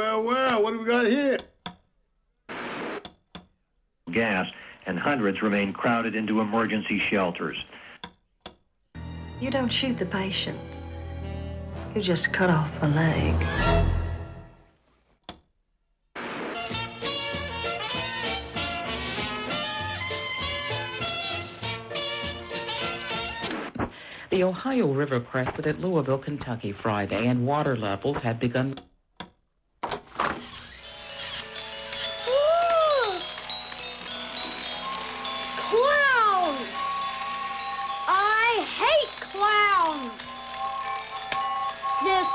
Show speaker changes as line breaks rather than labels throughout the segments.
well, well, what do we got here? Gas, and hundreds remain crowded into emergency shelters.
You don't shoot the patient, you just cut off the leg.
The Ohio River crested at Louisville, Kentucky Friday, and water levels had begun.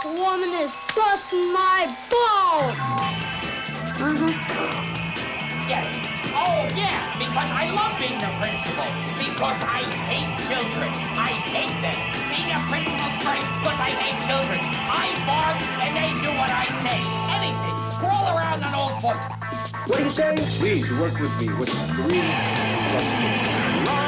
Woman is busting my balls! Uh-huh.
Yes. Oh, yeah, because I love being the principal. Because I hate children. I hate them. Being a principal's great because I hate children. I bark and they do what I say. Anything. Crawl around on old books.
What are you saying? Please work with me with three questions.